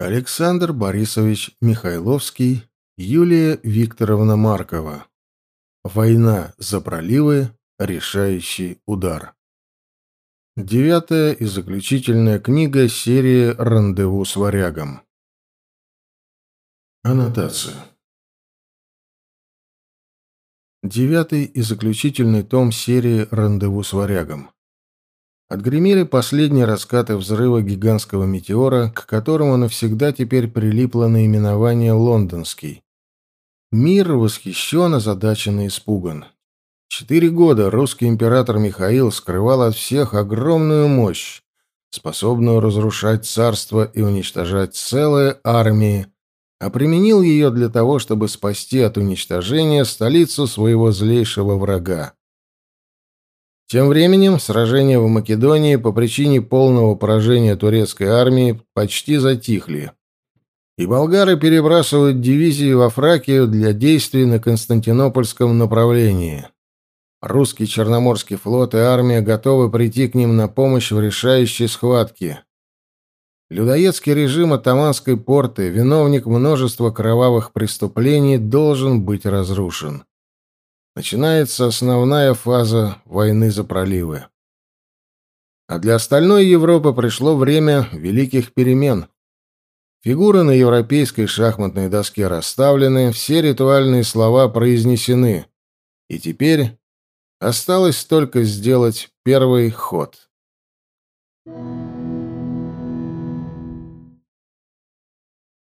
Александр Борисович Михайловский, Юлия Викторовна Маркова. Война за проливы. Решающий удар. Девятая и заключительная книга серии «Рандеву с варягом». Аннотация. Девятый и заключительный том серии «Рандеву с варягом». Отгремели последние раскаты взрыва гигантского метеора, к которому навсегда теперь прилипло наименование «Лондонский». Мир восхищен, озадачен и испуган. Четыре года русский император Михаил скрывал от всех огромную мощь, способную разрушать царство и уничтожать целые армии, а применил ее для того, чтобы спасти от уничтожения столицу своего злейшего врага. Тем временем сражения в Македонии по причине полного поражения турецкой армии почти затихли, и болгары перебрасывают дивизии во Фракию для действий на Константинопольском направлении. Русский Черноморский флот и армия готовы прийти к ним на помощь в решающей схватке. Людоедский режим атаманской порты, виновник множества кровавых преступлений, должен быть разрушен. Начинается основная фаза войны за проливы. А для остальной Европы пришло время великих перемен. Фигуры на европейской шахматной доске расставлены, все ритуальные слова произнесены. И теперь Осталось только сделать первый ход. Thank you.